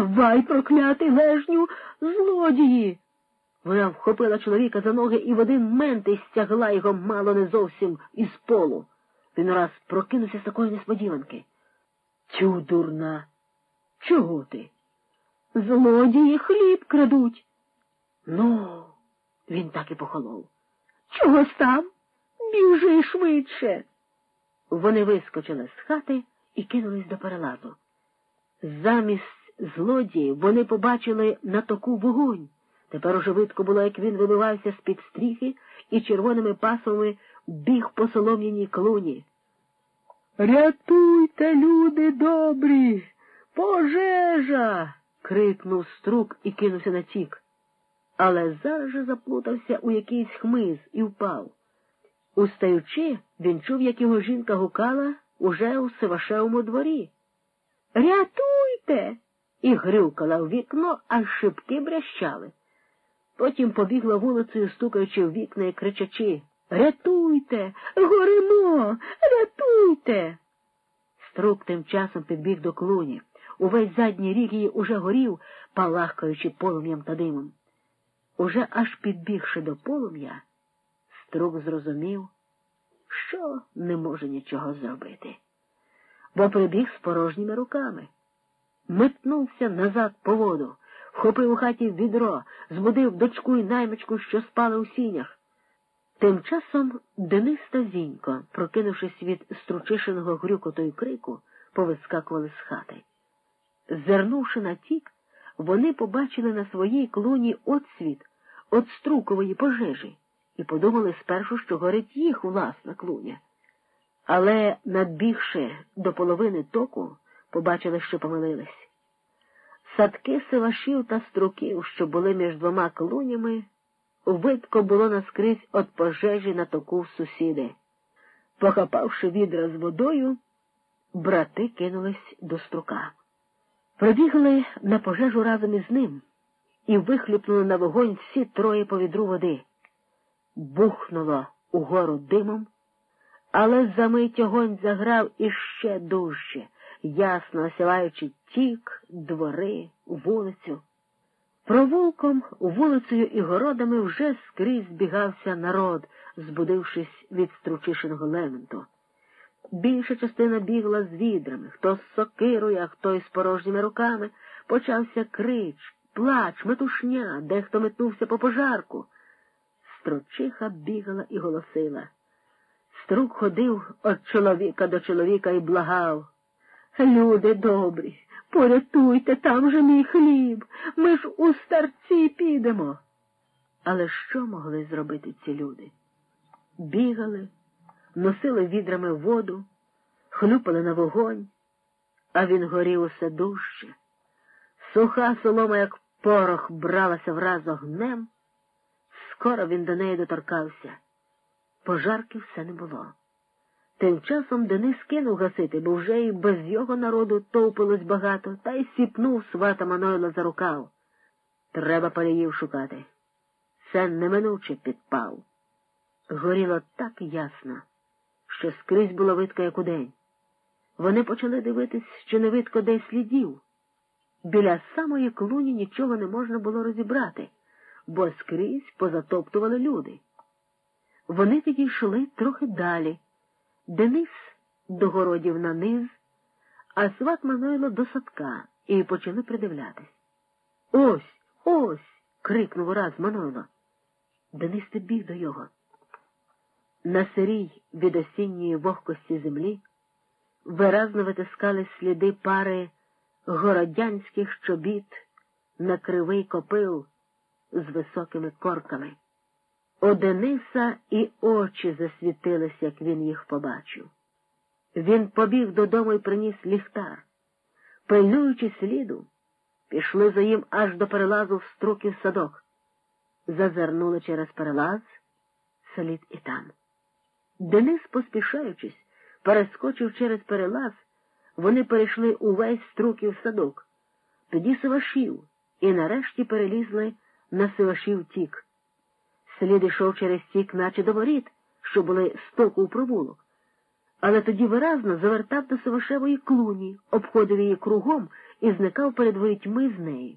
Давай, проклятий лежню, злодії. Вона вхопила чоловіка за ноги і в один мент стягла його мало не зовсім із полу. Він раз прокинувся з такої несподіванки. Тю, дурна. Чого ти? Злодії хліб крадуть. Ну, він так і похолов. Чого став? Біжи швидше. Вони вискочили з хати і кинулись до перелазу. Замість злодіїв вони побачили на току вогонь. Тепер уже видко було, як він вибивався з-під стріхи і червоними пасовими біг по солом'яній клуні. Рятуйте, люди добрі, пожежа. крикнув струк і кинувся на тік. Але зараз же заплутався у якийсь хмиз і впав. Устаючи, він чув, як його жінка гукала уже у Сивашевому дворі. Рятуйте. І грюкала в вікно, аж шибки брящали. Потім побігла вулицею, стукаючи в вікна і кричачи Рятуйте, горимо, рятуйте. Струк тим часом підбіг до клуні. Увесь задній ріг її уже горів, палахкаючи полум'ям та димом. Уже аж підбігши до полум'я, струк зрозумів, що не може нічого зробити, бо прибіг з порожніми руками. Метнувся назад по воду, вхопив у хаті відро, збудив дочку і наймичку, що спали у сінях. Тим часом Денис та Зінько, прокинувшись від стручишеного грюкоту й крику, повискакували з хати. Зернувши на тік, вони побачили на своїй клуні отсвіт от струкової пожежі і подумали спершу, що горить їх власна клуня. Але, надбігши до половини току, побачили, що помилились. Садки сивашів та струків, що були між двома клунями, видко було наскрізь от пожежі на току сусіди. Похапавши відра з водою, брати кинулись до струка. Пробігли на пожежу разом із ним і вихлюпнули на вогонь всі троє по відру води. Бухнуло угору димом, але за мить огонь заграв іще дужче, ясно осяваючи тік, двори, вулицю. Провулком, вулицею і городами вже скрізь збігався народ, збудившись від стручишеного лементу. Більша частина бігла з відрами, хто з сокирою, а хто із порожніми руками, почався крич, плач, метушня, дехто метнувся по пожарку. Стручиха бігала і голосила. Струк ходив від чоловіка до чоловіка і благав. Люди добрі, порятуйте, там же мій хліб, ми ж у старці підемо. Але що могли зробити ці люди? Бігали, носили відрами воду, хлюпали на вогонь, а він горів усе дужче. Суха солома, як порох, бралася враз огнем, скоро він до неї доторкався. Пожарки все не було. Тим часом Денис кинув гасити, бо вже і без його народу товпилось багато, та й сіпнув свата Манойла за рукав. Треба паліїв шукати. Це неминуче підпав. Горіло так ясно, що скрізь було видко, як удень. Вони почали дивитись, що не видко десь слідів. Біля самої клуні нічого не можна було розібрати, бо скрізь позатоптували люди. Вони підійшли трохи далі. Денис до городів на низ, а сват Манойло до садка і почали придивлятись. Ось, ось. крикнув раз Манойло. Денис підбіг до його. На сирій від осінньої вогкості землі виразно витискали сліди пари городянських чобіт на кривий копил з високими корками. У Дениса і очі засвітилися, як він їх побачив. Він побіг додому і приніс ліхтар. Пильнуючи сліду, пішли за їм аж до перелазу в струків садок. Зазирнули через перелаз, слід і там. Денис, поспішаючись, перескочив через перелаз, вони перейшли увесь струків садок, тоді сивашів і нарешті перелізли на сивашів тік. Слід йшов через тік, наче до воріт, що були стоку у провулок, але тоді виразно завертав до Савашевої клуні, обходив її кругом і зникав перед ворітьми з нею.